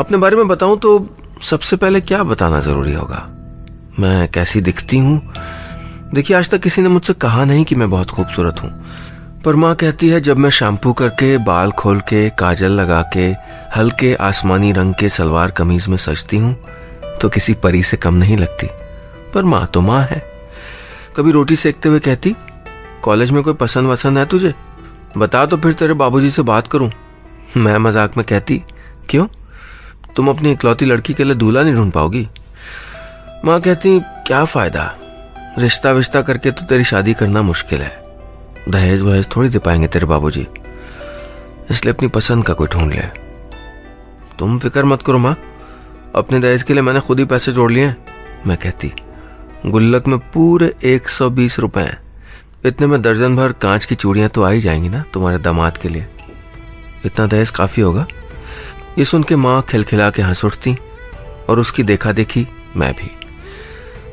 अपने बारे में बताऊँ तो सबसे पहले क्या बताना ज़रूरी होगा? मैं कैसी दिखती हूँ? देखिए, आज तक किसी ने मुझसे कहा नहीं कि मैं बहुत खूबसूरत हूँ। पर माँ कहती है, जब मैं शैम्पू करके, बाल खोल के, काजल लगा के, हल्के आसमानी रंग के सलवार कमीज में सजती हूँ तो किसी परी से कम नहीं लगती। पर माँ तो माँ है। कभी रोटी सेकते हुए कहती, कॉलेज में कोई पसंद वसंद है तुझे? बता तो फिर तेरे बाबूजी से बात करूँ। मैं मज़ाक में कहती, क्यों? तुम अपनी इकलौती लड़की के लिए दूल्हा नहीं ढूंढ पाओगी। माँ कहती, क्या फ़ायदा? रिश्ता विश्ता करके तो तेरी शादी करना मुश्किल है। दहेज वहेज थोड़ी दे पाएँगे तेरे बाबूजी। इसलिए अपनी पसंद का कोई ढूंढ ले। तुम फ़िक्र मत करो माँ। अपने दहेज के लिए मैंने खुद ही पैसे जोड़ लिए मैं कहती। गुल्लक में पूरे एक सौ बीस रुपए हैं। इतने में दर्जन भर कांच की चूड़ियाँ तो आ ही जाएँगी ना तुम्हारे दामाद के लिए। इतना दहेज काफ़ी होगा? ये सुन के माँ खिलखिला के हंस उठती और उसकी देखा देखी मैं भी।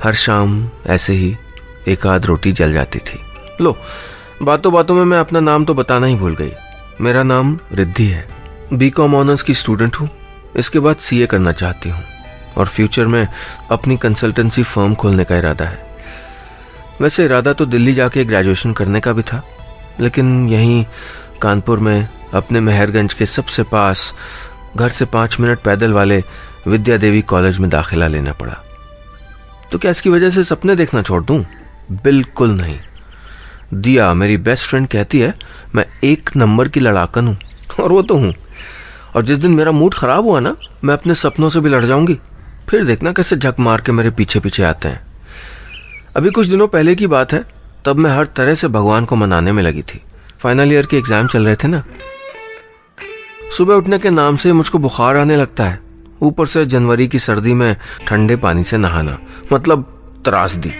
हर शाम ऐसे ही एक आध रोटी जल जाती थी। लो, बातों बातों में मैं अपना नाम तो बताना ही भूल गई। मेरा नाम रिद्धि है। बी कॉम ऑनर्स की स्टूडेंट हूँ। इसके बाद सीए करना चाहती हूँ। और फ्यूचर में अपनी कंसल्टेंसी फर्म खोलने का इरादा है। वैसे इरादा तो दिल्ली जाके ग्रेजुएशन करने का भी था। लेकिन यहीं कानपुर में अपने मेहरगंज के सबसे पास घर से पाँच मिनट पैदल वाले विद्या देवी कॉलेज में दाखिला लेना पड़ा। तो क्या इसकी वजह से सपने देखना छोड़ दूँ? बिल्कुल नहीं। दिया, मेरी बेस्ट फ्रेंड कहती है, मैं एक नंबर की लड़ाकन हूँ, और वो तो हूँ। और जिस दिन मेरा मूड खराब हुआ ना, मैं अपने सपनों से भी लड़ जाऊँगी। फिर देखना कैसे झक मार के मेरे पीछे पीछे आते हैं। अभी कुछ दिनों पहले की बात है, तब मैं हर तरह से भगवान को मनाने में लगी थी। फाइनल ईयर के एग्ज़ाम चल रहे थे ना सुबह उठने के नाम से मुझको बुखार आने लगता है। ऊपर से जनवरी की सर्दी में ठंडे पानी से नहाना मतलब त्रासदी।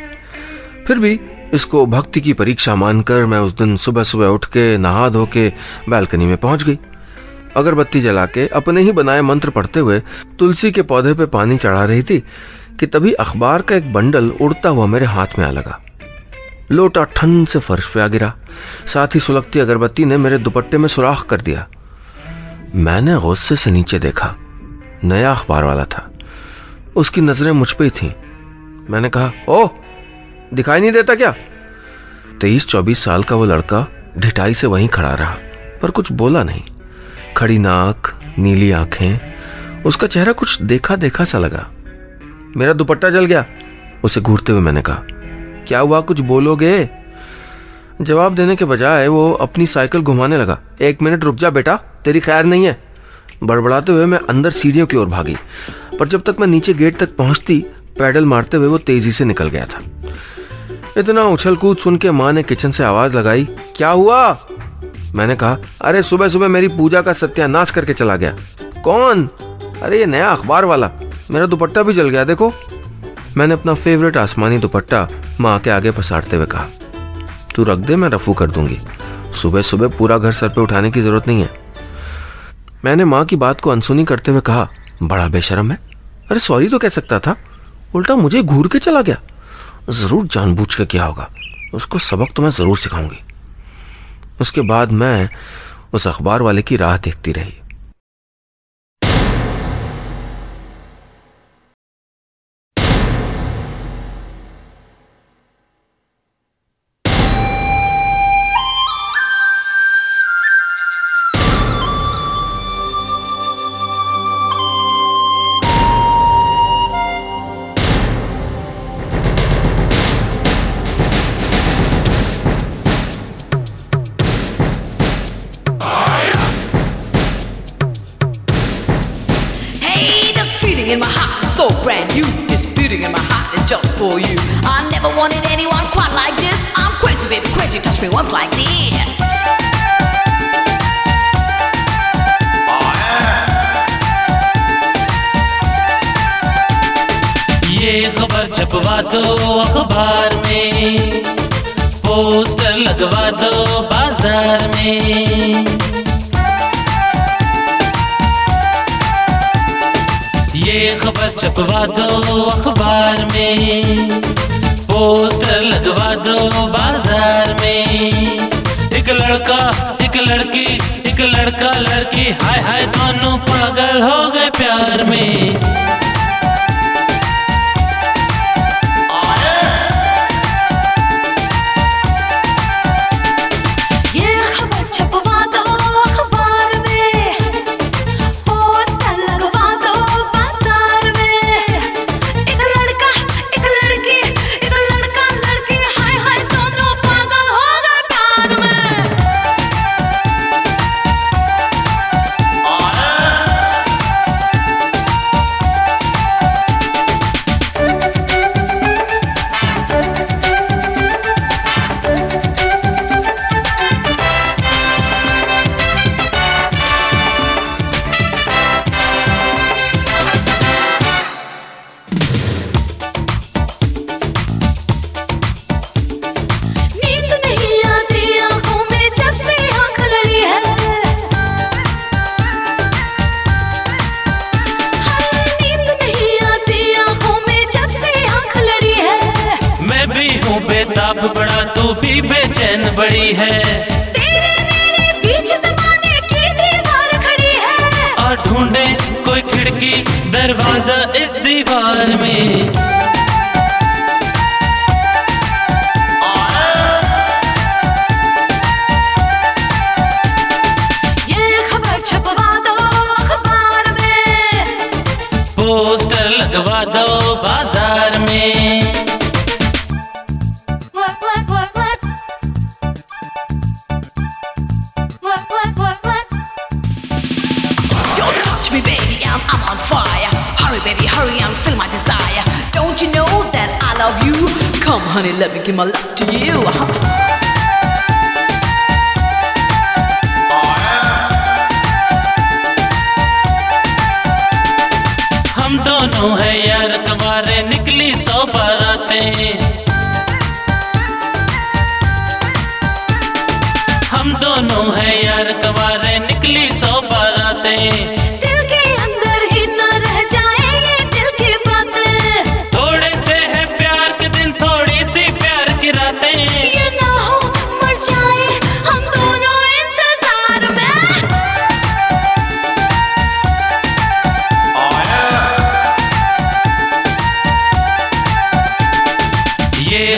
फिर भी इसको भक्ति की परीक्षा मानकर मैं उस दिन सुबह सुबह उठ के नहा धो के बालकनी में पहुँच गई। अगरबत्ती जला के अपने ही बनाए मंत्र पढ़ते हुए तुलसी के पौधे पे पानी चढ़ा रही थी कि तभी अखबार का एक बंडल उड़ता हुआ मेरे हाथ में आ लगा। लोटा ठंड से फर्श पे आ गिरा। साथ ही सुलगती अगरबत्ती ने मेरे दुपट्टे में सुराख कर दिया। मैंने गुस्से से नीचे देखा, नया अखबार वाला था। उसकी नज़रें मुझ पर ही थी। मैंने कहा, ओह, दिखाई नहीं देता क्या? तेईस चौबीस साल का वो लड़का ढिटाई से वहीं खड़ा रहा, पर कुछ बोला नहीं। खड़ी नाक, नीली आँखें, उसका चेहरा कुछ देखा देखा सा लगा। मेरा दुपट्टा जल गया, उसे घूरते हुए मैंने कहा, क्या हुआ, कुछ बोलोगे? जवाब देने के बजाय वो अपनी साइकिल घुमाने लगा। एक मिनट रुक जा बेटा, तेरी खैर नहीं है। बड़बड़ाते हुए मैं अंदर सीढ़ियों की ओर भागी, पर जब तक मैं नीचे गेट तक पहुँचती, पैडल मारते हुए वो तेज़ी से निकल गया था। इतना उछल कूद सुन के माँ ने किचन से आवाज़ लगाई, क्या हुआ? मैंने कहा, अरे सुबह सुबह मेरी पूजा का सत्यानाश करके चला गया। कौन? अरे ये नया अखबार वाला। मेरा दुपट्टा भी जल गया, देखो। मैंने अपना फेवरेट आसमानी दुपट्टा माँ के आगे पसारते हुए कहा। तू रख दे, मैं रफू कर दूँगी। सुबह सुबह पूरा घर सर पे उठाने की ज़रूरत नहीं है। मैंने माँ की बात को अनसुनी करते हुए कहा, बड़ा बेशरम है। अरे, सॉरी तो कह सकता था। उल्टा मुझे घूर के चला गया। ज़रूर जानबूझ के किया होगा। उसको सबक तो मैं ज़रूर सिखाऊँगी। उसके बाद मैं उस अखबार वाले की राह देखती रही। Like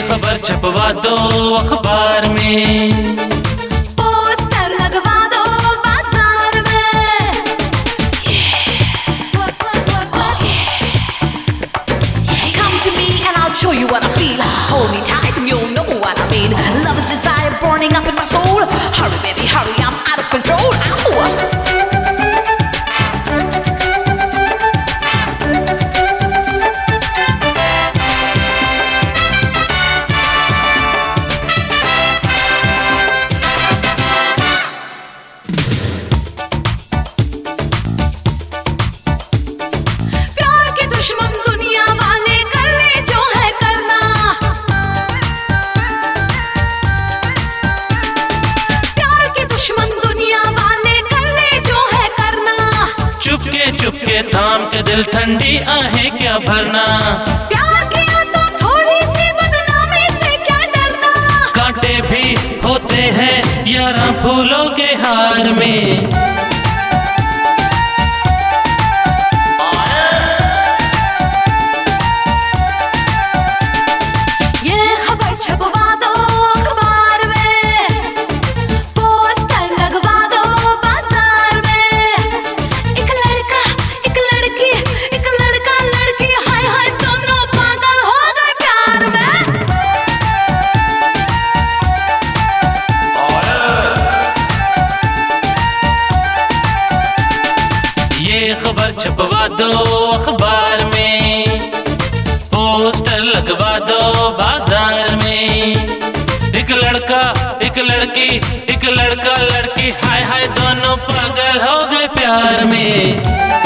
खबर छपवा दो अखबार में। पोस्टर लगवा दो बाजार में। Come to me and I'll show you what I feel. Hold me tight and you'll know what I mean. Love is desire burning up in my soul. Hurry baby hurry I'm out of control. Ow. लड़का एक लड़की एक लड़का लड़की। हाय हाय दोनों पागल हो गए प्यार में।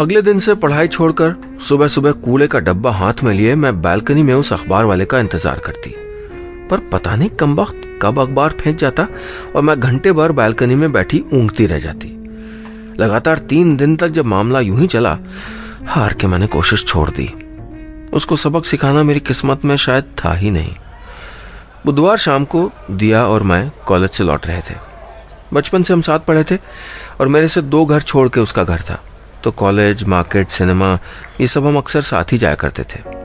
अगले दिन से पढ़ाई छोड़कर सुबह सुबह कूड़े का डब्बा हाथ में लिए मैं बालकनी में उस अखबार वाले का इंतज़ार करती। पर पता नहीं कम वक्त कब अखबार फेंक जाता और मैं घंटे भर बालकनी में बैठी ऊँगती रह जाती। लगातार तीन दिन तक जब मामला यूँ ही चला, हार के मैंने कोशिश छोड़ दी। उसको सबक सिखाना मेरी किस्मत में शायद था ही नहीं। बुधवार शाम को दिया और मैं कॉलेज से लौट रहे थे। बचपन से हम साथ पढ़े थे और मेरे से दो घर छोड़ के उसका घर था। तो कॉलेज, मार्केट, सिनेमा, ये सब हम अक्सर साथ ही जाया करते थे।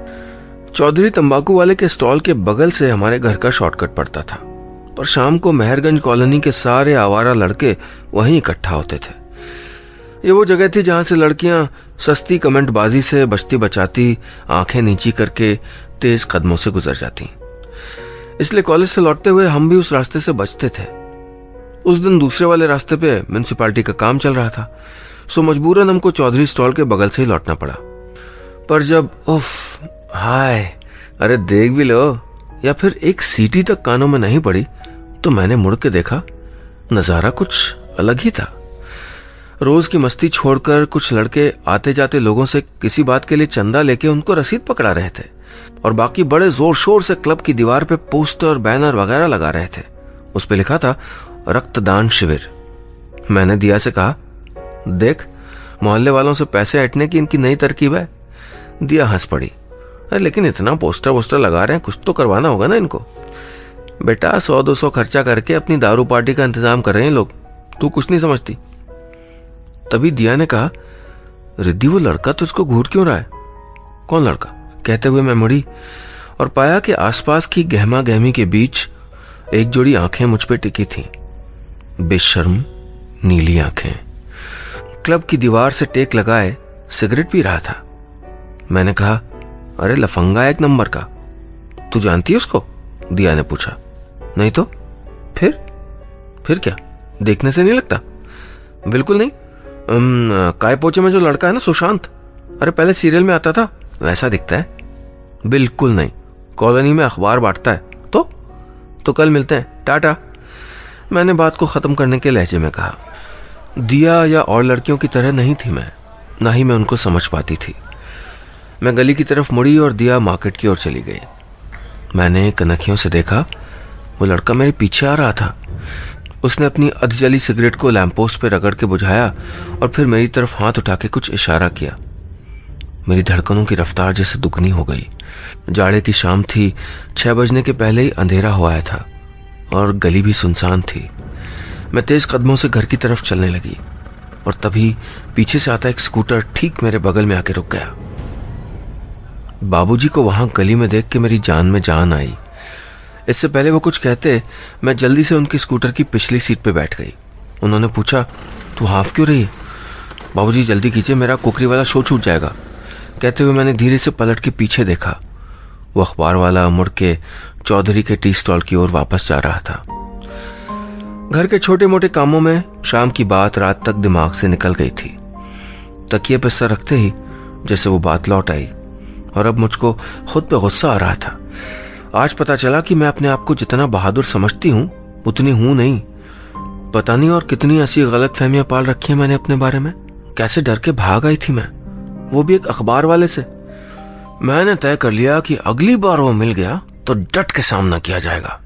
चौधरी तंबाकू वाले के स्टॉल के बगल से हमारे घर का शॉर्टकट पड़ता था। पर शाम को मेहरगंज कॉलोनी के सारे आवारा लड़के वहीं इकट्ठा होते थे। ये वो जगह थी जहाँ से लड़कियाँ सस्ती कमेंटबाजी से बचती बचाती, आँखें नीची करके तेज कदमों से गुजर जाती। इसलिए कॉलेज से लौटते हुए हम भी उस रास्ते से बचते थे। उस दिन दूसरे वाले रास्ते पे म्यूनसिपालिटी का काम चल रहा था। सो मजबूरन हमको चौधरी स्टॉल के बगल से ही लौटना पड़ा। पर जब, उफ, हाय, अरे देख भी लो, या फिर एक सीटी तक कानों में नहीं पड़ी तो मैंने मुड़ के देखा, नज़ारा कुछ अलग ही था। रोज की मस्ती छोड़कर कुछ लड़के आते जाते लोगों से किसी बात के लिए चंदा लेके उनको रसीद पकड़ा रहे थे, और बाकी बड़े ज़ोर शोर से क्लब की दीवार पे पोस्टर, बैनर वगैरह लगा रहे थे। उस पर लिखा था, रक्तदान शिविर। मैंने दिया से कहा देख, मोहल्ले वालों से पैसे हटने की इनकी नई तरकीब है। दिया हंस पड़ी। अरे, लेकिन इतना पोस्टर वोस्टर लगा रहे हैं, कुछ तो करवाना होगा ना इनको। बेटा सौ दो सौ खर्चा करके अपनी दारू पार्टी का इंतज़ाम कर रहे हैं लोग। तू कुछ नहीं समझती। तभी दिया ने कहा, रिद्धि, वो लड़का तो उसको घूर क्यों रहा है? कौन लड़का? कहते हुए मैं मुड़ी और पाया कि आसपास की गहमा गहमी के बीच एक जोड़ी आँखें मुझ पर टिकी थीं। बेशर्म नीली आँखें। क्लब की दीवार से टेक लगाए, सिगरेट पी रहा था। मैंने कहा, अरे, लफंगा एक नंबर का। तू जानती है उसको? दिया ने पूछा। नहीं तो? फिर? फिर क्या? देखने से नहीं लगता? बिल्कुल नहीं। काय पोचे में जो लड़का है ना, सुशांत, अरे, पहले सीरियल में आता था, वैसा दिखता है। बिल्कुल नहीं। कॉलोनी में अखबार बांटता है। तो? तो कल मिलते हैं। टाटा। मैंने बात को खत्म करने के लहजे में कहा। दिया या और लड़कियों की तरह नहीं थी मैं। ना ही मैं उनको समझ पाती थी। मैं गली की तरफ़ मुड़ी और दिया मार्केट की ओर चली गई। मैंने कनखियों से देखा, वो लड़का मेरे पीछे आ रहा था। उसने अपनी अधजली सिगरेट को लैंपोस्ट पर रगड़ के बुझाया और फिर मेरी तरफ़ हाथ उठा के कुछ इशारा किया। मेरी धड़कनों की रफ्तार जैसे दुगनी हो गई। जाड़े की शाम थी, छह बजने के पहले ही अंधेरा हो आया था और गली भी सुनसान थी। मैं तेज कदमों से घर की तरफ़ चलने लगी और तभी पीछे से आता एक स्कूटर ठीक मेरे बगल में आके रुक गया। बाबूजी को वहाँ गली में देख के मेरी जान में जान आई। इससे पहले वो कुछ कहते, मैं जल्दी से उनकी स्कूटर की पिछली सीट पे बैठ गई। उन्होंने पूछा, तू हाफ़ क्यों रही? बाबूजी, जल्दी कीजिए, मेरा कुकरी वाला शो छूट जाएगा। कहते हुए मैंने धीरे से पलट के पीछे देखा। वो अखबार वाला, मुड़ के चौधरी के टी स्टॉल की ओर वापस जा रहा था। घर के छोटे मोटे कामों में शाम की बात रात तक दिमाग से निकल गई थी। तकिए पर सर रखते ही जैसे वो बात लौट आई और अब मुझको खुद पे गुस्सा आ रहा था। आज पता चला कि मैं अपने आप को जितना बहादुर समझती हूँ, उतनी हूँ नहीं। पता नहीं और कितनी ऐसी गलत फहमियाँ पाल रखी हैं मैंने अपने बारे में। कैसे डर के भाग आई थी मैं। वो भी एक अखबार वाले से। मैंने तय कर लिया कि अगली बार वो मिल गया तो डट के सामना किया जाएगा।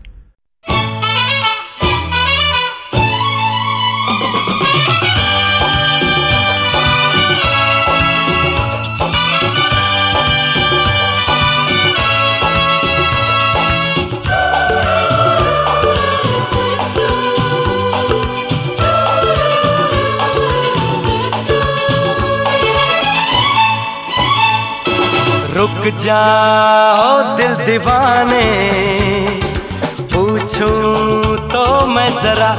रुक जाओ दिल दीवाने। पूछूँ तो मैं जरा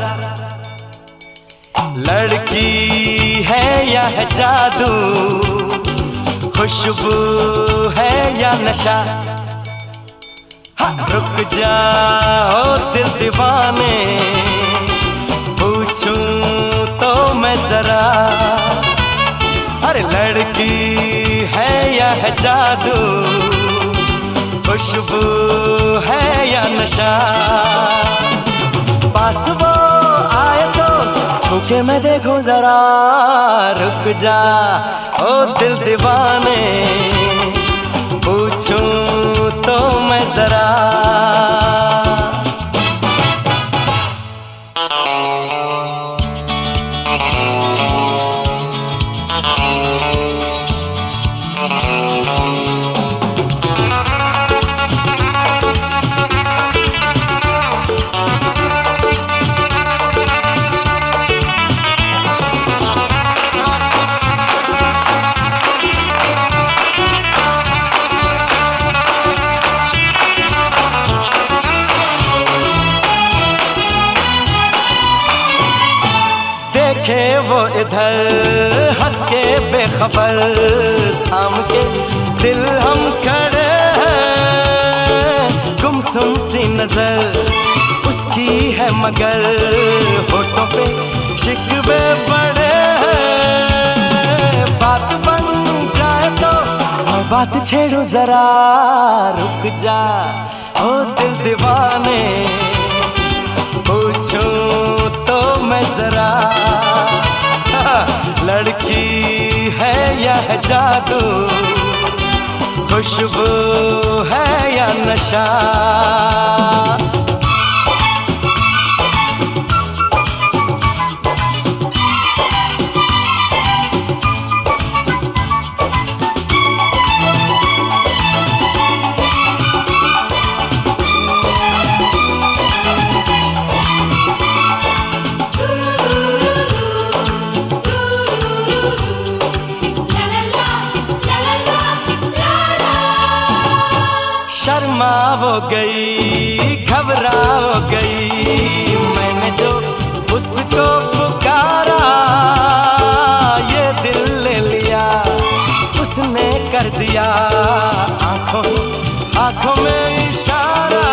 लड़की है या है जादू? खुशबू है या नशा? हाँ, रुक जाओ दिल दीवाने। पूछूँ तो मैं जरा अरे लड़की है यह जादू? खुशबू है या नशा? पास वो आए तो छूके मैं देखूँ जरा, रुक जा, ओ दिल दीवाने। पूछूँ तो मैं जरा। जरा रुक जा। ओ दिल दीवाने, पूछो तो मैं जरा। लड़की है यह है जादू? खुशबू है या नशा? कर दिया। आँखों आँखों में इशारा।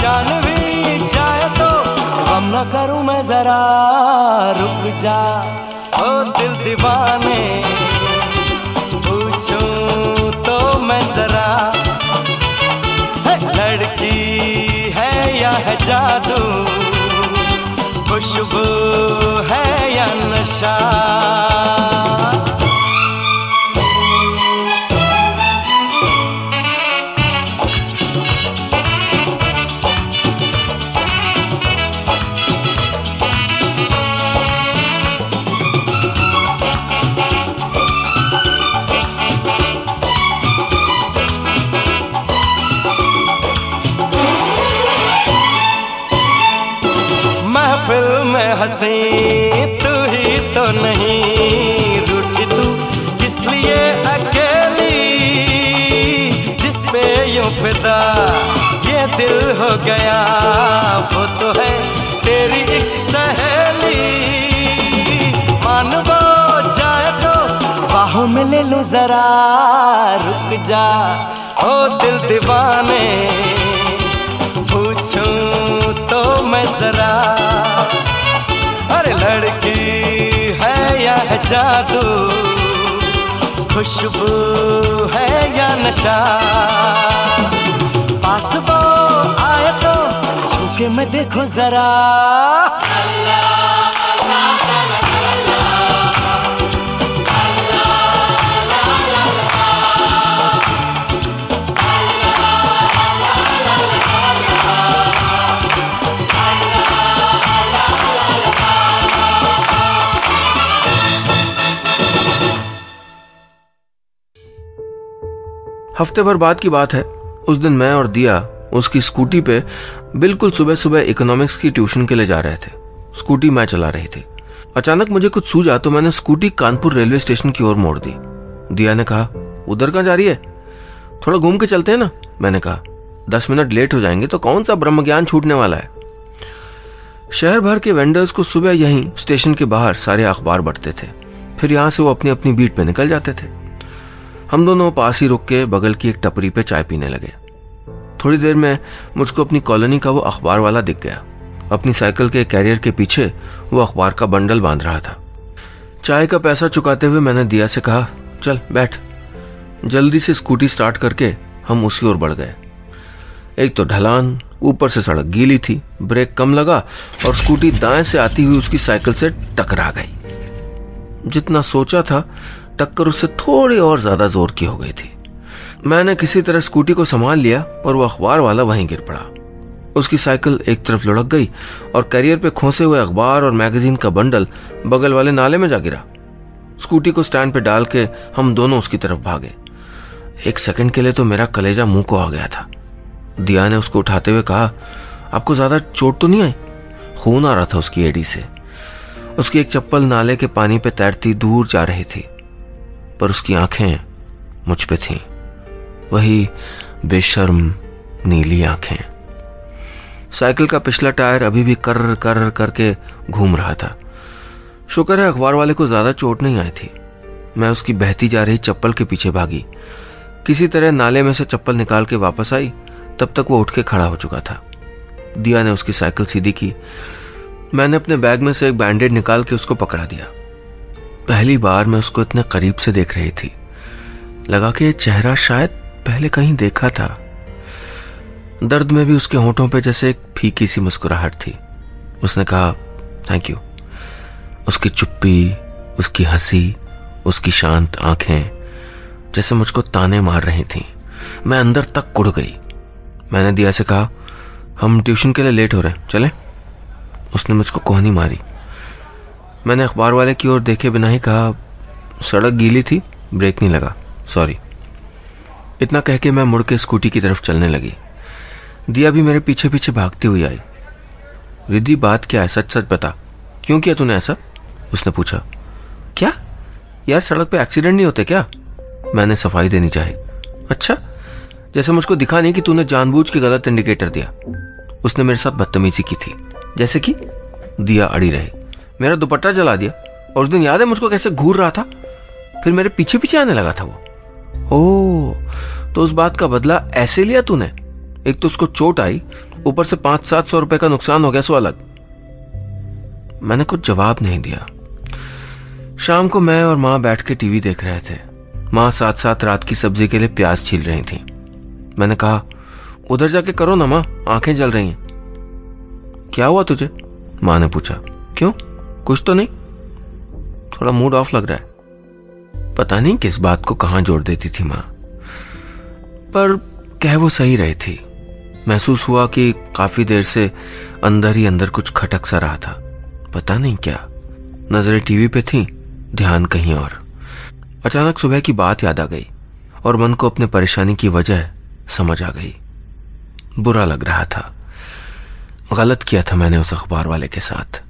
जान भी जाए तो हम न करूँ मैं जरा। रुक जा, ओ दिल दीवाने। पूछूँ तो मैं जरा। लड़की है या है जादू? खुशबू है या नशा? गया वो तो है तेरी एक सहेली। मान वो जाए तो बाहों में ले लो जरा, रुक जा, हो दिल दीवाने। पूछूँ तो मैं जरा, अरे लड़की है या है जादू? खुशबू है या नशा? पास आए तो छूके मैं देखो जरा। हफ़्ते भर बाद की बात है। उस दिन मैं और दिया उसकी स्कूटी पे बिल्कुल सुबह सुबह इकोनॉमिक्स की ट्यूशन के लिए जा रहे थे। स्कूटी मैं चला रही थी। अचानक मुझे कुछ सूझा तो मैंने स्कूटी कानपुर रेलवे स्टेशन की ओर मोड़ दी। दिया ने कहा, उधर कहाँ जा रही है? थोड़ा घूम के चलते हैं ना? मैंने कहा, दस मिनट लेट हो जाएँगे तो कौन सा ब्रह्म ज्ञान छूटने वाला है? शहर भर के वेंडर्स को सुबह यहीं स्टेशन के बाहर सारे अखबार बढ़ते थे। फिर यहाँ से वो अपनी अपनी बीट पे निकल जाते थे। हम दोनों पास ही रुक के बगल की एक टपरी पे चाय पीने लगे। थोड़ी देर में मुझको अपनी कॉलोनी का वो अखबार वाला दिख गया। अपनी साइकिल के कैरियर के पीछे वो अखबार का बंडल बाँध रहा था। चाय का पैसा चुकाते हुए मैंने दिया से कहा, चल, बैठ। जल्दी से स्कूटी स्टार्ट करके हम उसी ओर बढ़ गए। एक तो ढलान, ऊपर से सड़क गीली थी, ब्रेक कम लगा और स्कूटी दाएँ से आती हुई उसकी साइकिल से टकरा गई। जितना सोचा था, टक्कर उससे थोड़ी और ज़्यादा ज़ोर की हो गई थी। मैंने किसी तरह स्कूटी को संभाल लिया पर वो अखबार वाला वहीं गिर पड़ा। उसकी साइकिल एक तरफ़ लुढ़क गई और कैरियर पे खोसे हुए अखबार और मैगजीन का बंडल बगल वाले नाले में जा गिरा। स्कूटी को स्टैंड पे डाल के हम दोनों उसकी तरफ़ भागे। एक सेकंड के लिए तो मेरा कलेजा मुँह को आ गया था। दिया ने उसको उठाते हुए कहा, आपको ज़्यादा चोट तो नहीं आई? खून आ रहा था उसकी एडी से। उसकी एक चप्पल नाले के पानी पे तैरती दूर जा रही थी, पर उसकी आँखें मुझ पे थीं। वही बेशर्म नीली आँखें। साइकिल का पिछला टायर अभी भी कर कर, करके घूम रहा था। शुक्र है अखबार वाले को ज़्यादा चोट नहीं आई थी। मैं उसकी बहती जा रही चप्पल के पीछे भागी। किसी तरह नाले में से चप्पल निकाल के वापस आई, तब तक वो उठ के खड़ा हो चुका था। दिया ने उसकी साइकिल सीधी की। मैंने अपने बैग में से एक बैंडेड निकाल के उसको पकड़ा दिया। पहली बार मैं उसको इतने करीब से देख रही थी। लगा कि यह चेहरा शायद पहले कहीं देखा था। दर्द में भी उसके होठों पे जैसे एक फीकी सी मुस्कुराहट थी। उसने कहा थैंक यू उसकी चुप्पी, उसकी हँसी, उसकी शांत आँखें, जैसे मुझको ताने मार रही थीं। मैं अंदर तक कुड़ गई। मैंने दिया से कहा, हम ट्यूशन के लिए लेट हो रहे हैं, चले? उसने मुझको कोहनी मारी। मैंने अखबार वाले की ओर देखे बिना ही कहा, सड़क गीली थी, ब्रेक नहीं लगा सॉरी इतना कह के मैं मुड़ के स्कूटी की तरफ़ चलने लगी। दिया भी मेरे पीछे पीछे भागती हुई आई। रिद्धि, बात क्या है? सच सच बता। क्यों किया तूने ऐसा? उसने पूछा। क्या? यार, सड़क पे एक्सीडेंट नहीं होते क्या? मैंने सफ़ाई देनी चाही। अच्छा जैसे मुझको दिखा नहीं कि तूने जानबूझ के गलत इंडिकेटर दिया। उसने मेरे साथ बदतमीजी की थी। जैसे कि दिया अड़ी रहे। मेरा दुपट्टा जला दिया। और उस दिन याद है मुझको कैसे घूर रहा था? फिर मेरे पीछे पीछे आने लगा था वो। ओ तो उस बात का बदला ऐसे लिया तूने? एक तो उसको चोट आई, ऊपर से पाँच सात सौ रुपए का नुकसान हो गया, सो अलग। मैंने कुछ जवाब नहीं दिया। शाम को मैं और माँ बैठ के टीवी देख रहे थे। माँ साथ साथ रात की सब्ज़ी के लिए प्याज छील रही थी। मैंने कहा, उधर जाके करो ना माँ, आँखें जल रही हैं। क्या हुआ तुझे? माँ ने पूछा। क्यों? कुछ तो नहीं? थोड़ा मूड ऑफ़ लग रहा है। पता नहीं किस बात को कहाँ जोड़ देती थी माँ। पर कह वो सही रही थी। महसूस हुआ कि काफ़ी देर से अंदर ही अंदर कुछ खटक सा रहा था। पता नहीं क्या। नज़रें टीवी पे थी, ध्यान कहीं और। अचानक सुबह की बात याद आ गई और मन को अपने परेशानी की वजह समझ आ गई। बुरा लग रहा था। गलत किया था मैंने उस अखबार वाले के साथ।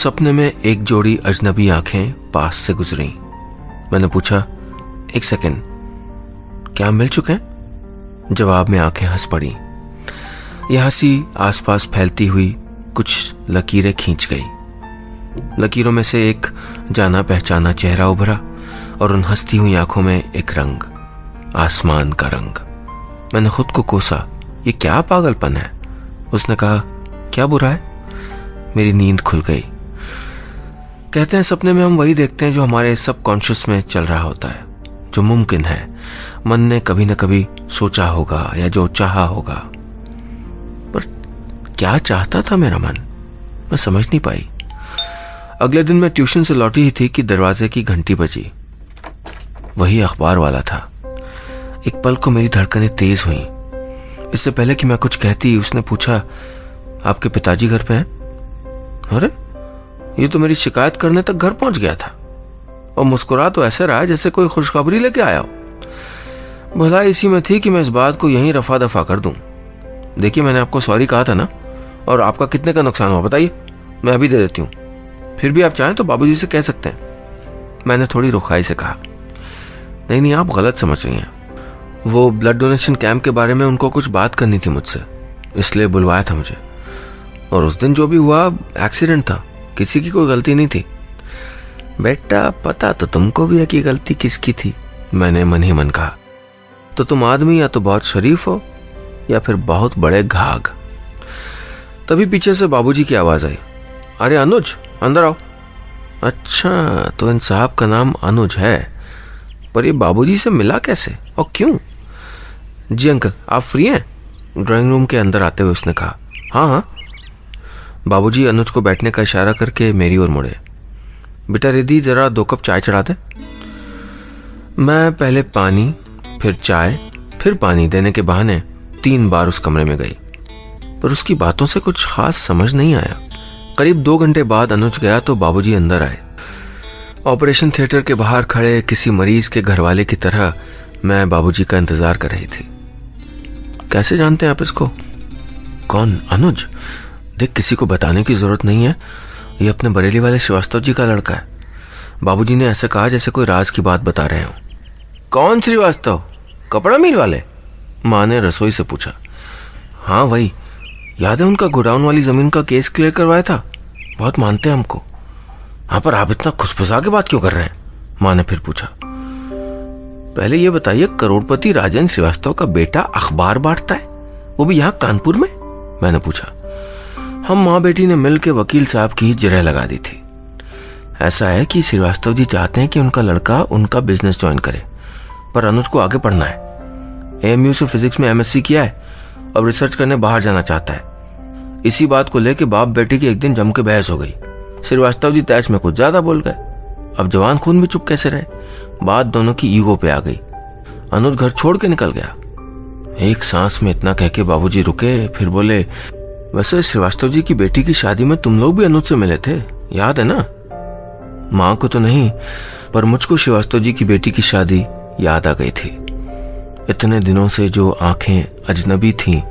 सपने में एक जोड़ी अजनबी आँखें पास से गुजरी। मैंने पूछा, एक सेकंड, क्या मिल चुके हैं? जवाब में आँखें हंस पड़ी। यह हँसी आसपास फैलती हुई कुछ लकीरें खींच गई। लकीरों में से एक जाना पहचाना चेहरा उभरा और उन हंसती हुई आँखों में एक रंग, आसमान का रंग। मैंने खुद को कोसा, ये क्या पागलपन है? उसने कहा, क्या बुरा है? मेरी नींद खुल गई। कहते हैं, सपने में हम वही देखते हैं जो हमारे सबकॉन्शियस में चल रहा होता है, जो मुमकिन है। मन ने कभी ना कभी सोचा होगा या जो चाहा होगा। पर क्या चाहता था मेरा मन? मैं समझ नहीं पाई। अगले दिन मैं ट्यूशन से लौटी ही थी कि दरवाजे की घंटी बजी। वही अखबार वाला था। एक पल को मेरी धड़कनें तेज हुई। इससे पहले कि मैं कुछ कहती, उसने पूछा, आपके पिताजी घर पे हैं? अरे ये तो मेरी शिकायत करने तक घर पहुँच गया था। और मुस्कुरा तो ऐसे रहा जैसे कोई खुशखबरी लेके आया हो। भला इसी में थी कि मैं इस बात को यहीं रफा दफ़ा कर दूँ। देखिए, मैंने आपको सॉरी कहा था ना? और आपका कितने का नुकसान हुआ बताइए। मैं अभी दे देती हूँ। फिर भी आप चाहें तो बाबूजी से कह सकते हैं। मैंने थोड़ी रुखाई से कहा। नहीं नहीं, आप गलत समझ रही हैं। वो ब्लड डोनेशन कैंप के बारे में उनको कुछ बात करनी थी मुझसे, इसलिए बुलवाया था मुझे। और उस दिन जो भी हुआ एक्सीडेंट था। किसी की कोई गलती नहीं थी। बेटा, पता तो तुमको भी है कि गलती किसकी थी, मैंने मन ही मन कहा। तो तुम आदमी या तो बहुत शरीफ हो, या फिर बहुत बड़े घाघ। तभी पीछे से बाबूजी की आवाज़ आई। अरे, अनुज, अंदर आओ। अच्छा तो इन साहब का नाम अनुज है, पर ये बाबूजी से मिला कैसे, और क्यों? जी अंकल, आप फ्री हैं? ड्राइंग रूम के अंदर आते हुए उसने कहा। हाँ हाँ। बाबूजी अनुज को बैठने का इशारा करके मेरी ओर मुड़े। बेटा रिद्धि, जरा दो कप चाय चढ़ा दे। मैं पहले पानी, फिर चाय, फिर पानी देने के बहाने तीन बार उस कमरे में गई। पर उसकी बातों से कुछ खास समझ नहीं आया। करीब दो घंटे बाद अनुज गया तो बाबूजी अंदर आए। ऑपरेशन थिएटर के बाहर खड़े किसी मरीज़ के घरवाले की तरह मैं बाबूजी का इंतज़ार कर रही थी। कैसे जानते हैं आप इसको? कौन? अनुज? देख, किसी को बताने की ज़रूरत नहीं है। ये अपने बरेली वाले श्रीवास्तव जी का लड़का है। बाबूजी ने ऐसे कहा जैसे कोई राज की बात बता रहे हो। कौन श्रीवास्तव? कपड़ा मिल वाले? माँ ने रसोई से पूछा। हाँ वही, याद है उनका गोडाउन वाली ज़मीन का केस क्लियर करवाया था? बहुत मानते हैं हमको। हाँ पर आप इतना खुशफुसा के बात क्यों कर रहे हैं? माँ ने फिर पूछा। पहले ये बताइए, करोड़पति राजेंद्र श्रीवास्तव का बेटा अखबार बांटता है? वो भी यहाँ कानपुर में? मैंने पूछा। हम माँ बेटी ने मिल के वकील साहब की जिरह लगा दी थी। ऐसा है कि श्रीवास्तव जी चाहते हैं कि उनका लड़का उनका बिज़नेस ज्वाइन करे। पर अनुज को आगे पढ़ना है। एएमयू से फिजिक्स में एमएससी किया है और रिसर्च करने बाहर जाना चाहता है। इसी बात को लेकर बाप बेटी की एक दिन जम के बहस हो गई। श्रीवास्तव जी तैश में कुछ ज़्यादा बोल गए। अब जवान खून भी चुप कैसे रहे? बात दोनों की ईगो पे आ गई। अनुज घर छोड़ के निकल गया। एक सांस में इतना कह के बाबूजी रुके, फिर बोले वैसे श्रीवास्तव जी की बेटी की शादी में तुम लोग भी अनुज से मिले थे, याद है ना? माँ को तो नहीं, पर मुझको श्रीवास्तव जी की बेटी की शादी याद आ गई थी। इतने दिनों से जो आँखें अजनबी थीं,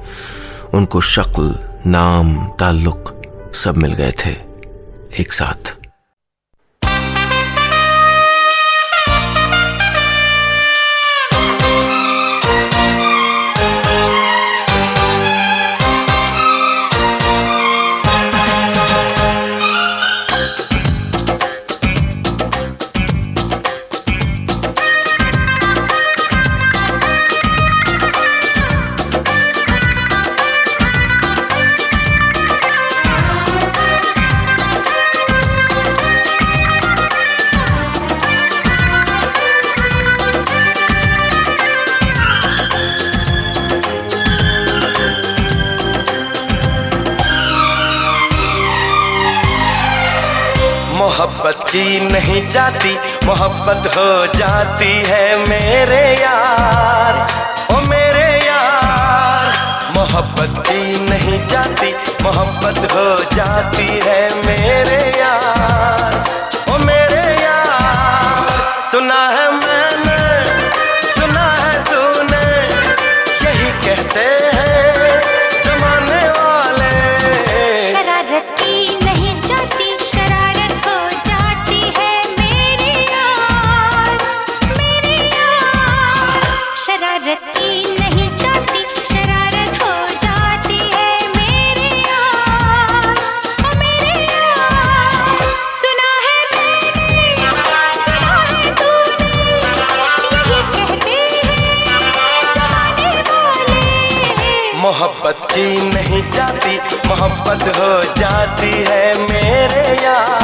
उनको शक्ल, नाम, ताल्लुक सब मिल गए थे, एक साथ। मोहब्बत की नहीं जाती, मोहब्बत हो जाती है मेरे यार। ओ मेरे यार, मोहब्बत की नहीं जाती, मोहब्बत हो जाती है मेरे यार। ओ मेरे यार, सुना की नहीं जाती मोहब्बत हो जाती है मेरे यार।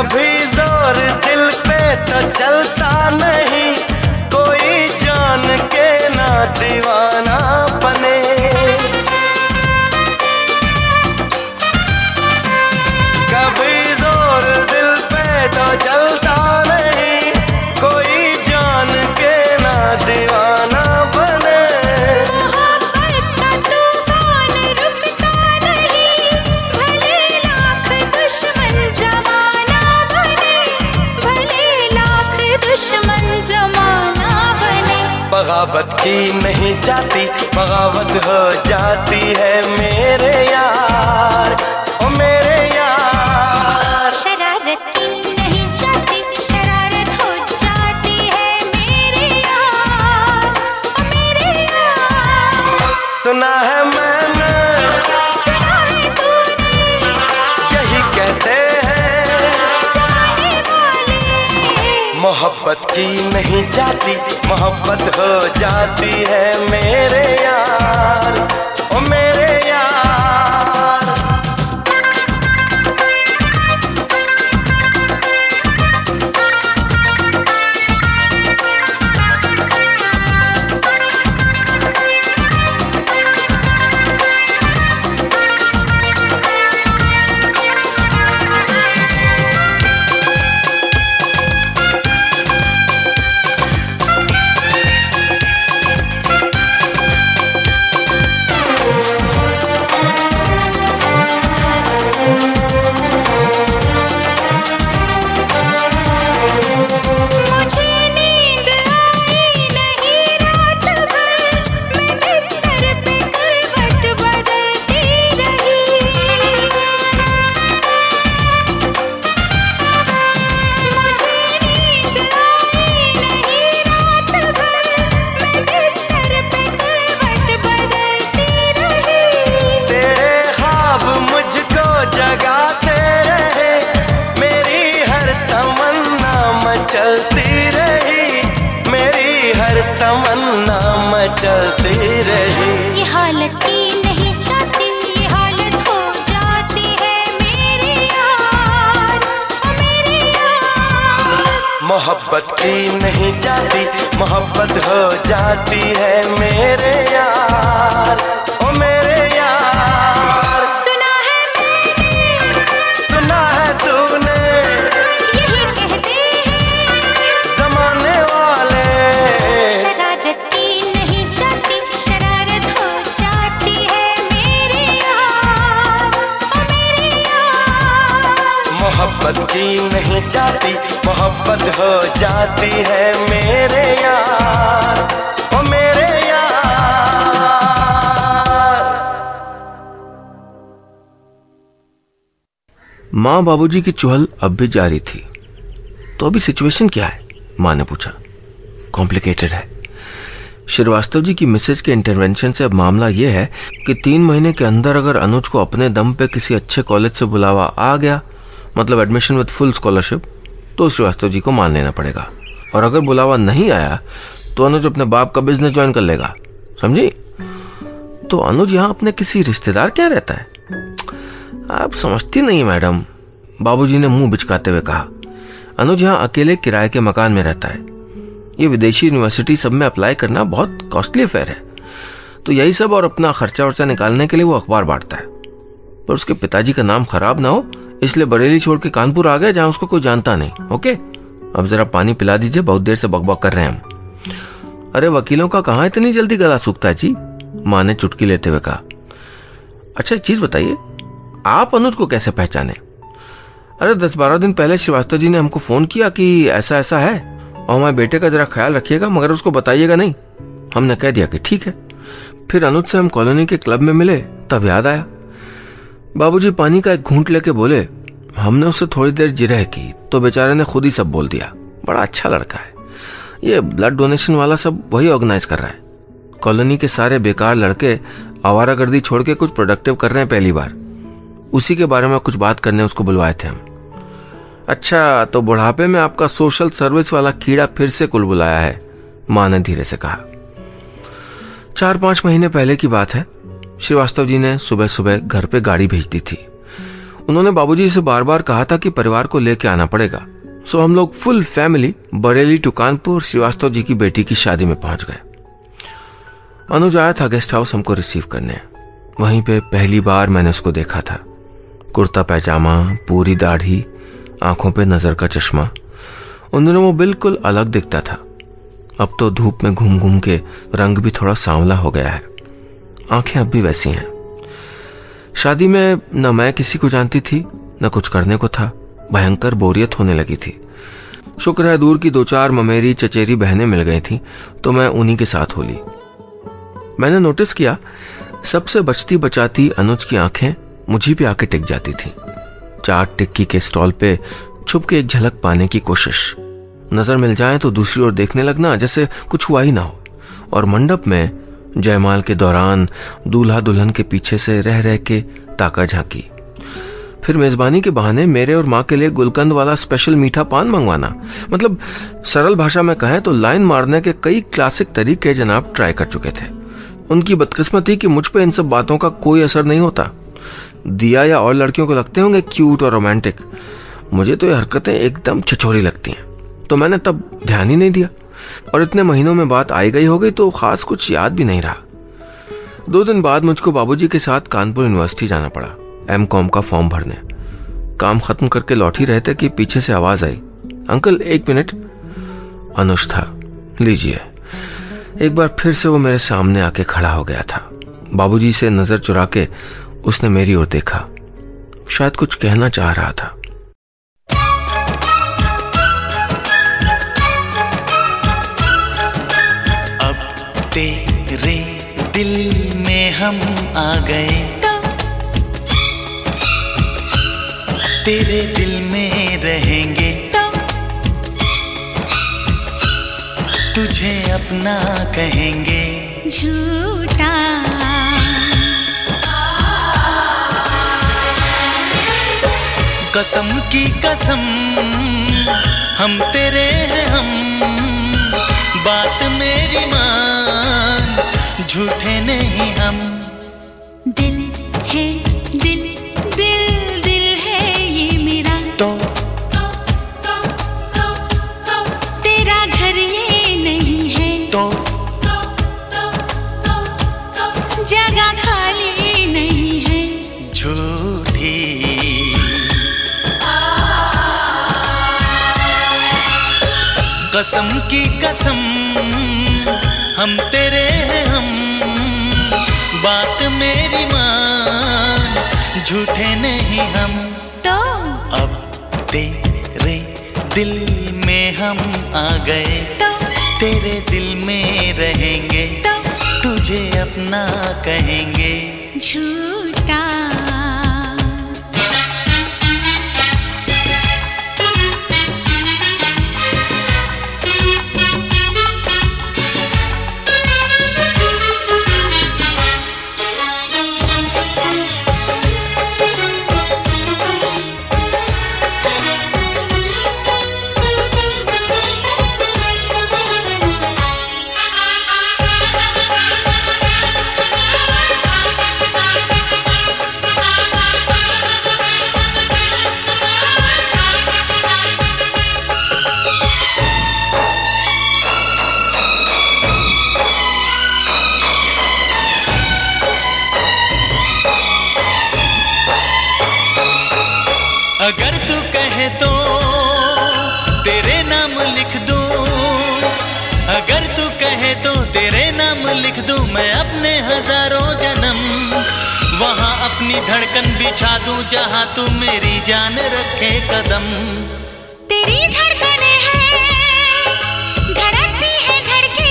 कभी ज़ोर दिल पे तो चलता नहीं। कोई जान के ना दीवाना बने। बगावत की नहीं जाती बगावत हो जाती है मेरे यार। मोहब्बत की नहीं जाती मोहब्बत हो जाती है मेरे यार ओ मेरे यार। माँ बाबूजी की चुहल अब भी जारी थी। तो अभी सिचुएशन क्या है? माँ ने पूछा। कॉम्प्लिकेटेड है। श्रीवास्तव जी की मिसेज के इंटरवेंशन से अब मामला यह है कि तीन महीने के अंदर अगर अनुज को अपने दम पे किसी अच्छे कॉलेज से बुलावा आ गया मतलब एडमिशन विद फुल स्कॉलरशिप तो श्रीवास्तव जी को मान लेना पड़ेगा। और अगर बुलावा नहीं आया तो अनुज अपने बाप का बिज़नेस ज्वाइन कर लेगा। समझी? तो अनुज यहाँ अपने किसी रिश्तेदार क्या रहता है। आप समझती नहीं, मैडम। बाबूजी ने मुँह बिचकाते हुए कहा, अनुज यहाँ अकेले किराए के मकान में रहता है। ये विदेशी यूनिवर्सिटी सब में अप्लाई करना बहुत कॉस्टली अफेयर है। तो यही सब और अपना खर्चा वर्चा निकालने के लिए वो अखबार बांटता है। पर उसके पिताजी का नाम खराब ना हो, इसलिए बरेली छोड़ के कानपुर आ गया जहाँ उसको कोई जानता नहीं, ओके? अब जरा पानी पिला दीजिए, बहुत देर से बकबक कर रहे हैं हम। अरे वकीलों का कहाँ इतनी जल्दी गला सूखता है, जी? माँ ने चुटकी लेते हुए कहा अच्छा एक चीज़ बताइए, आप अनुज को कैसे पहचाने? अरे, दस बारह दिन पहले श्रीवास्तव जी ने हमको फ़ोन किया कि ऐसा ऐसा है। और हमारे बेटे का जरा ख्याल रखिएगा, मगर उसको बताइएगा नहीं। हमने कह दिया कि ठीक है। फिर अनुज से हम कॉलोनी के क्लब में मिले, तब याद आया। बाबूजी पानी का एक घूंट लेके बोले, हमने उससे थोड़ी देर जिरह की तो बेचारे ने खुद ही सब बोल दिया। बड़ा अच्छा लड़का है। ये ब्लड डोनेशन वाला सब वही ऑर्गेनाइज कर रहा है। कॉलोनी के सारे बेकार लड़के आवारागर्दी छोड़ के कुछ प्रोडक्टिव कर रहे हैं पहली बार। उसी के बारे में कुछ बात करने उसको बुलवाए थे हम। अच्छा तो बुढ़ापे में आपका सोशल सर्विस वाला कीड़ा फिर से कुल बुलाया है, माँ ने धीरे से कहा। चार पाँच महीने पहले की बात है, श्रीवास्तव जी ने सुबह सुबह घर पे गाड़ी भेज दी थी। उन्होंने बाबूजी से बार बार कहा था कि परिवार को लेके आना पड़ेगा। सो हम लोग full family Bareilly to Kanpur, Srivastava ji की बेटी की शादी में पहुँच गए। अनुज आया था गेस्ट हाउस हमको रिसीव करने। वहीं पे पहली बार मैंने उसको देखा था। कुर्ता पैजामा पूरी दाढ़ी आँखों पे नज़र का चश्मा। उन दिनों वो बिल्कुल अलग दिखता था। अब तो धूप में घूम घूम के रंग भी थोड़ा सांवला हो गया है। आँखें अब भी वैसी हैं। शादी में न मैं किसी को जानती थी, न कुछ करने को था। भयंकर बोरियत होने लगी थी। शुक्र है दूर की दो चार ममेरी, चचेरी बहनें मिल गई थी तो मैं उन्हीं के साथ होली। मैंने नोटिस किया, सबसे बचती बचाती अनुज की आँखें मुझी पे आके टिक जाती थी। चाट टिक्की के स्टॉल पे छुप के एक झलक पाने की कोशिश। नज़र मिल जाए तो दूसरी ओर देखने लगना जैसे कुछ हुआ ही ना हो। और मंडप में जयमाल के दौरान दूल्हा दुल्हन के पीछे से रह रह के ताका झांकी। फिर मेजबानी के बहाने मेरे और माँ के लिए गुलकंद वाला स्पेशल मीठा पान मंगवाना। मतलब सरल भाषा में कहें तो लाइन मारने के कई क्लासिक तरीके जनाब ट्राई कर चुके थे। उनकी बदकिस्मती कि मुझ पर इन सब बातों का कोई असर नहीं होता। दिया या और लड़कियों को लगते होंगे क्यूट और रोमांटिक मुझे तो ये हरकतें एकदम छिछोरी लगती हैं। तो मैंने तब ध्यान ही नहीं दिया। और इतने महीनों में बात आई गई हो गई तो खास कुछ याद भी नहीं रहा। दो दिन बाद मुझको बाबूजी के साथ कानपुर यूनिवर्सिटी जाना पड़ा एम कॉम का फॉर्म भरने। काम खत्म करके लौट ही रहे थे कि पीछे से आवाज़ आई, अंकल, एक मिनट। अनुज था, लीजिए। एक बार फिर से वो मेरे सामने आके खड़ा हो गया था। बाबूजी से नज़र चुरा के उसने मेरी ओर देखा। शायद कुछ कहना चाह रहा था। अब तेरे दिल में हम आ गए। तेरे दिल में रहेंगे। तुझे अपना कहेंगे। झूठा कसम की कसम हम तेरे हैं हम। बात मेरी मान झूठे नहीं हम। कसम हम तेरे हैं हम। बात मेरी मान झूठे नहीं हम। तो? अब तेरे दिल में हम आ गए। तो? तेरे दिल में रहेंगे। तो? तुझे अपना कहेंगे। झूठा अपनी धड़कन बिछा दूँ जहाँ तू मेरी जान रखे कदम। तेरी धड़कने हैं धड़कती है धड़के।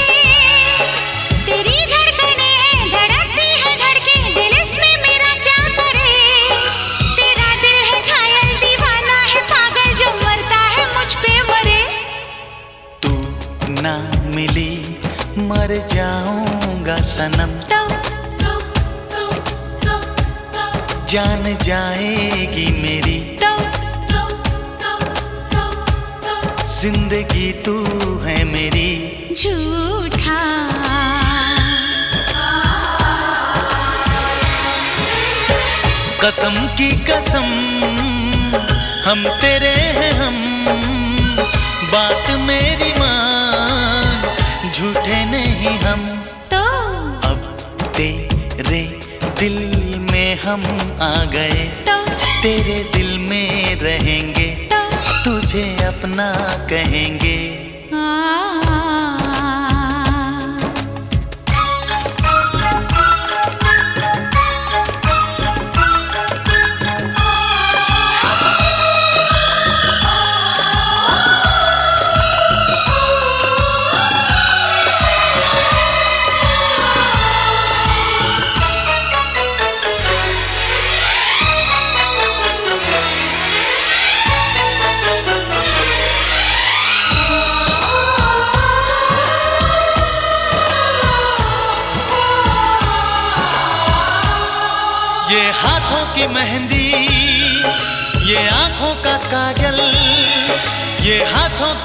तेरी धड़कने हैं धड़कती है धड़के दिल इसमें मेरा क्या करे? तेरा दिल है घायल दीवाना है पागल जो मरता है मुझ पे मरे। तू ना मिली मर जाऊँगा सनम। जान जाएगी मेरी। ज़िंदगी तू है मेरी। झूठा। कसम की कसम हम तेरे हैं हम। बात मेरी मान झूठे नहीं हम। तो? अब तेरे में हम आ गए। तेरे दिल में रहेंगे। तुझे अपना कहेंगे।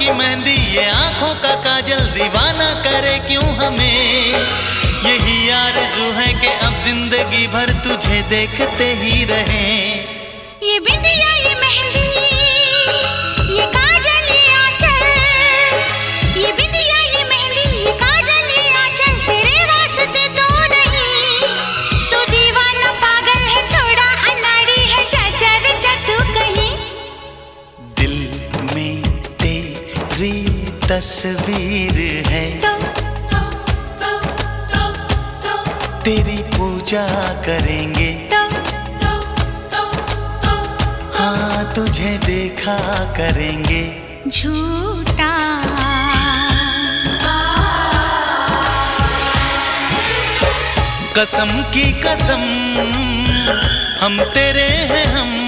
की मेहंदी, ये आँखों का काजल दीवाना करे क्यों हमें? यही आरज़ू है कि अब ज़िंदगी भर तुझे देखते ही रहें। तस्वीर है। तेरी पूजा करेंगे। हाँ तुझे देखा करेंगे। झूठा। कसम की कसम हम तेरे हैं हम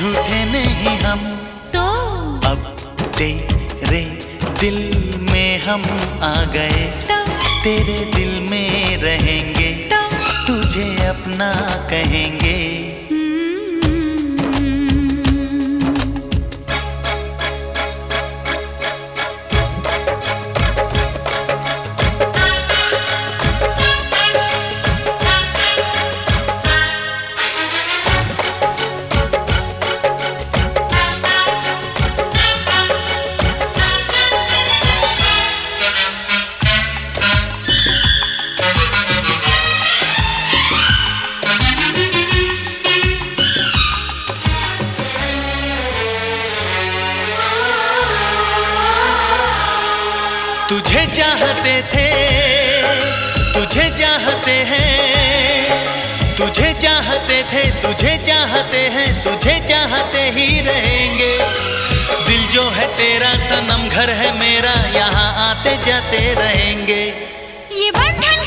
झूठे नहीं हम। तो? अब तेरे दिल में हम आ गए। तो? तेरे दिल में रहेंगे। तो? तुझे अपना कहेंगे। सनम घर है मेरा यहाँ आते जाते रहेंगे। ये बंधन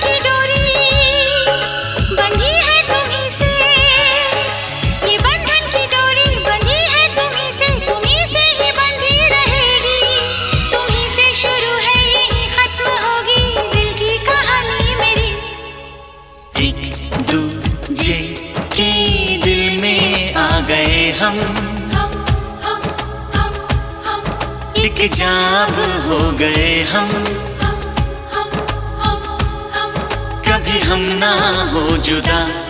हम जाब हो गए हम। कभी हम ना हो जुदा।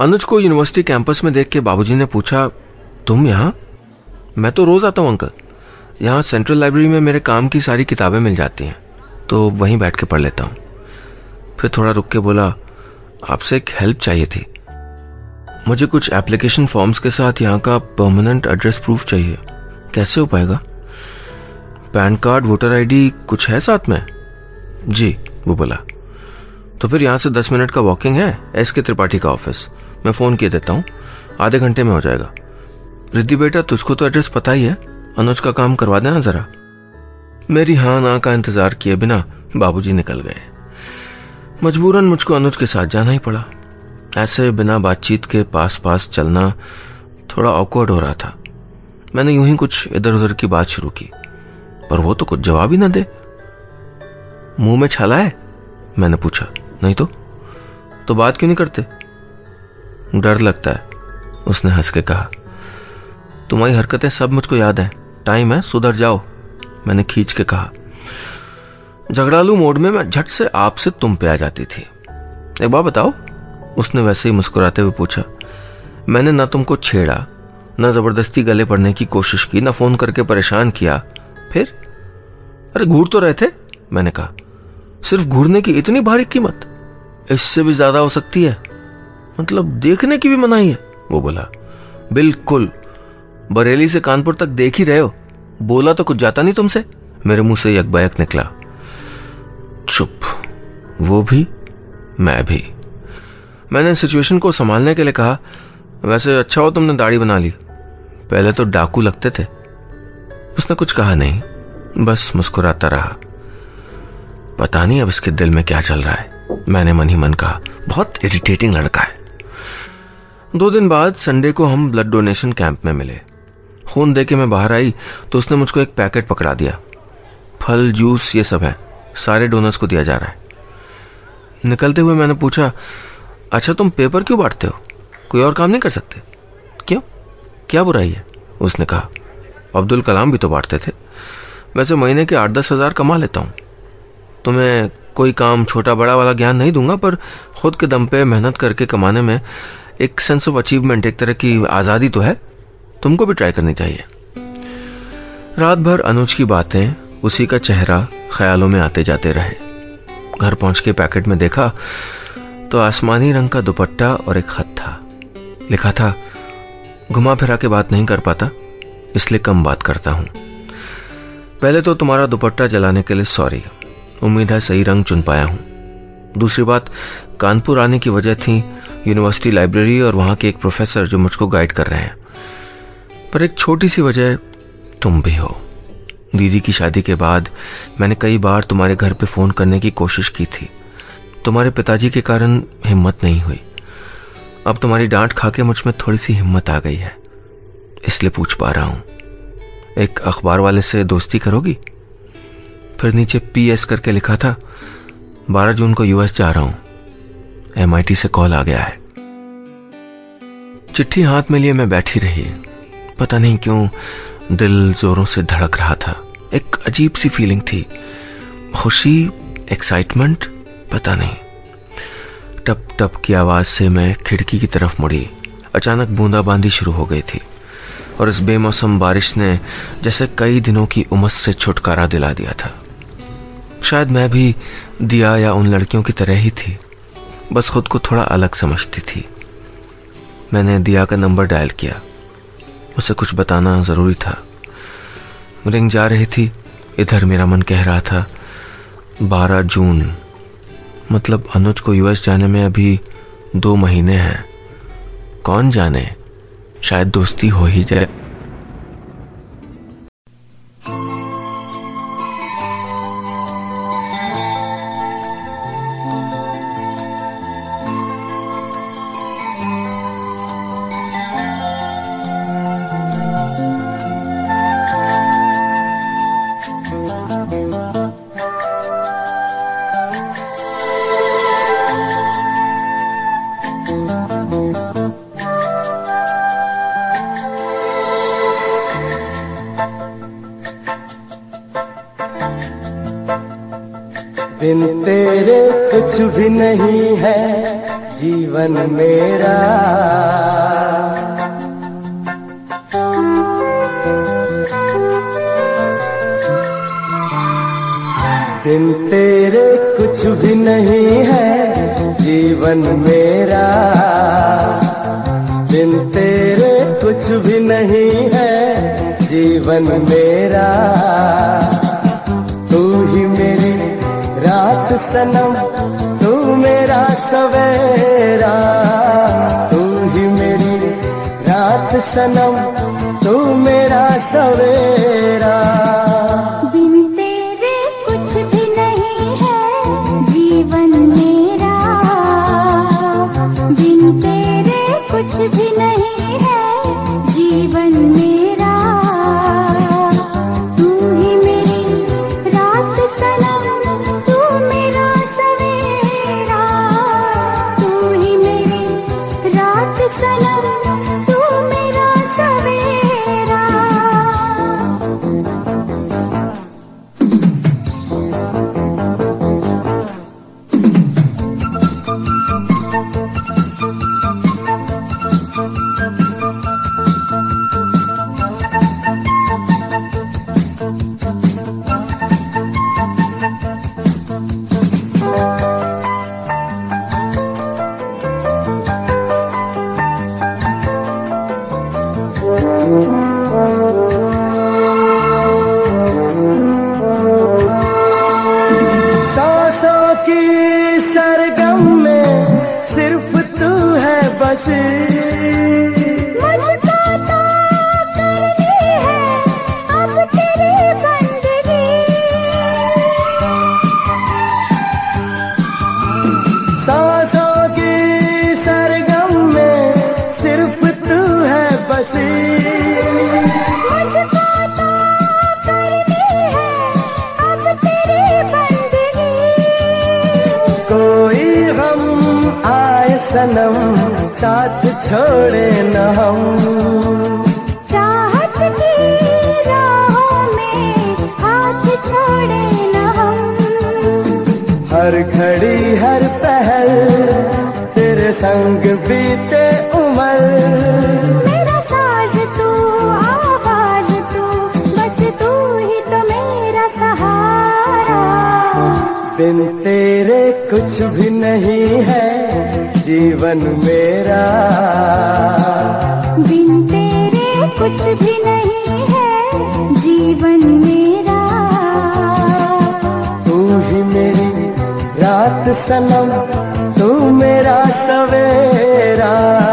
अनुज को यूनिवर्सिटी कैंपस में देख के बाबूजी ने पूछा, तुम यहाँ? मैं तो रोज आता हूँ अंकल यहाँ सेंट्रल लाइब्रेरी में मेरे काम की सारी किताबें मिल जाती हैं तो वहीं बैठ के पढ़ लेता हूँ. फिर थोड़ा रुक के बोला, आपसे एक हेल्प चाहिए थी। मुझे कुछ एप्लीकेशन फॉर्म्स के साथ यहाँ का परमानेंट एड्रेस प्रूफ चाहिए। कैसे हो पाएगा? पैन कार्ड वोटर आईडी कुछ है साथ में? जी, वो बोला। तो फिर यहाँ से दस मिनट का वॉकिंग है एस के त्रिपाठी का ऑफ़िस मैं फ़ोन किए देता हूँ। आधे घंटे में हो जाएगा। रिद्धि बेटा, तुझको तो एड्रेस पता ही है। अनुज का काम करवा देना ज़रा। मेरी हाँ ना का इंतज़ार किए बिना बाबूजी निकल गए। मजबूरन मुझको अनुज के साथ जाना ही पड़ा। ऐसे बिना बातचीत के पास पास चलना थोड़ा ऑकवर्ड हो रहा था। मैंने यूँ ही कुछ इधर उधर की बात शुरू की। पर वो तो कुछ जवाब ही ना दे। मुँह में छाला है? मैंने पूछा। नहीं तो? तो बात क्यों नहीं करते? डर लगता है, उसने हंस के कहा। तुम्हारी हरकतें सब मुझको याद है। टाइम है, सुधर जाओ, मैंने खींच के कहा। झगड़ालू मोड में मैं झट से आपसे तुम पे आ जाती थी। एक बार बताओ, उसने वैसे ही मुस्कुराते हुए पूछा। मैंने ना तुमको छेड़ा, ना ज़बरदस्ती गले पड़ने की कोशिश की, ना फ़ोन करके परेशान किया, फिर? अरे, घूर तो रहे थे, मैंने कहा। सिर्फ़ घूरने की इतनी भारी कीमत, इससे भी ज़्यादा हो सकती है। मतलब देखने की भी मनाही है, वो बोला। बिल्कुल, बरेली से कानपुर तक देख ही रहे हो। बोला तो कुछ जाता नहीं तुमसे? मेरे मुँह से यकबायक निकला। चुप, वो भी, मैं भी। मैंने सिचुएशन को संभालने के लिए कहा, वैसे अच्छा हो तुमने दाढ़ी बना ली। पहले तो डाकू लगते थे। उसने कुछ कहा नहीं, बस मुस्कुराता रहा। पता नहीं अब इसके दिल में क्या चल रहा है, मैंने मन ही मन कहा, बहुत इरिटेटिंग लड़का है। दो दिन बाद संडे को हम ब्लड डोनेशन कैंप में मिले। खून दे के मैं बाहर आई तो उसने मुझको एक पैकेट पकड़ा दिया। फल जूस ये सब है। सारे डोनर्स को दिया जा रहा है। निकलते हुए मैंने पूछा अच्छा तुम पेपर क्यों बांटते हो? कोई और काम नहीं कर सकते? क्यों? क्या बुराई है? उसने कहा, अब्दुल कलाम भी तो बांटते थे। वैसे महीने के आठ दस हज़ार कमा लेता हूँ। तुम्हें कोई काम छोटा बड़ा वाला ज्ञान नहीं दूँगा, पर खुद के दम पे मेहनत करके कमाने में एक सेंस ऑफ़ अचीवमेंट एक तरह की आज़ादी तो है, तुमको भी ट्राई करनी चाहिए। रात भर अनुज की बातें उसी का चेहरा ख्यालों में आते जाते रहे। घर पहुँच के पैकेट में देखा तो आसमानी रंग का दुपट्टा और एक खत था। लिखा था, घुमा फिरा के बात नहीं कर पाता, इसलिए कम बात करता हूँ। पहले तो तुम्हारा दुपट्टा जलाने के लिए सॉरी उम्मीद है सही रंग चुन पाया हूँ। दूसरी बात, कानपुर आने की वजह थी यूनिवर्सिटी लाइब्रेरी और वहाँ के एक प्रोफेसर जो मुझको गाइड कर रहे हैं। पर एक छोटी सी वजह, तुम भी हो। दीदी की शादी के बाद मैंने कई बार तुम्हारे घर पे फ़ोन करने की कोशिश की थी। तुम्हारे पिताजी के कारण हिम्मत नहीं हुई। अब तुम्हारी डांट खा के मुझमें थोड़ी सी हिम्मत आ गई है। इसलिए पूछ पा रहा हूँ। एक अखबार वाले से दोस्ती करोगी? फिर नीचे पी एस करके लिखा था बारह जून को यूएस जा रहा हूँ। एमआईटी से कॉल आ गया है। चिट्ठी हाथ में लिए मैं बैठी रही। पता नहीं क्यों दिल जोरों से धड़क रहा था। एक अजीब सी फीलिंग थी। खुशी एक्साइटमेंट पता नहीं। टप टप की आवाज़ से मैं खिड़की की तरफ़ मुड़ी। अचानक बूंदाबांदी शुरू हो गई थी। और इस बेमौसम बारिश ने जैसे कई दिनों की उमस से छुटकारा दिला दिया था। शायद मैं भी दिया या उन लड़कियों की तरह ही थी। बस खुद को थोड़ा अलग समझती थी। मैंने दिया का नंबर डायल किया। उसे कुछ बताना ज़रूरी था। रिंग जा रही थी। इधर मेरा मन कह रहा था, बारह जून। मतलब अनुज को यूएस जाने में अभी दो महीने हैं। कौन जाने? शायद दोस्ती हो ही जाए। रात सनम तू मेरा सवेरा। हर घड़ी हर पहल तेरे संग बीते उमर तू तू तू ही तो मेरा बिन तेरे कुछ भी नहीं है जीवन मेरा। सनम तू मेरा सवेरा।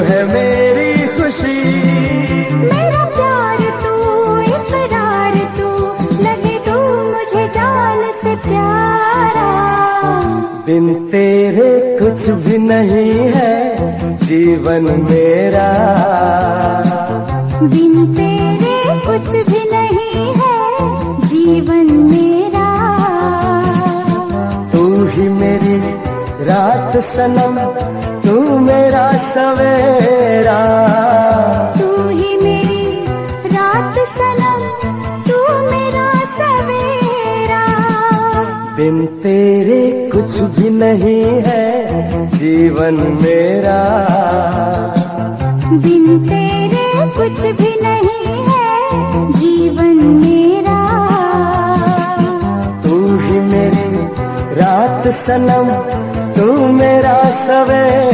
है मेरी खुशी। मेरा प्यार तू इकरार तू लगे तू मुझे जान से प्यारा। बिन तेरे कुछ भी नहीं है जीवन मेरा। बिन तेरे कुछ भी नहीं है जीवन मेरा। तू ही मेरी रात सनम तू मेरा सवेरा। तू ही मेरी रात सनम तू मेरा सवेरा। बिन तेरे कुछ भी नहीं है जीवन मेरा। बिन तेरे कुछ भी नहीं है जीवन मेरा। तू ही मेरी रात सनम तू मेरा सवेरा।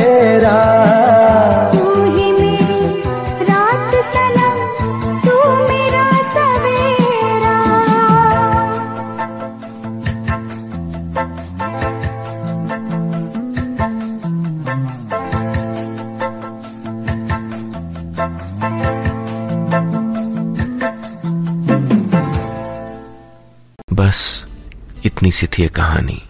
थी कहानी।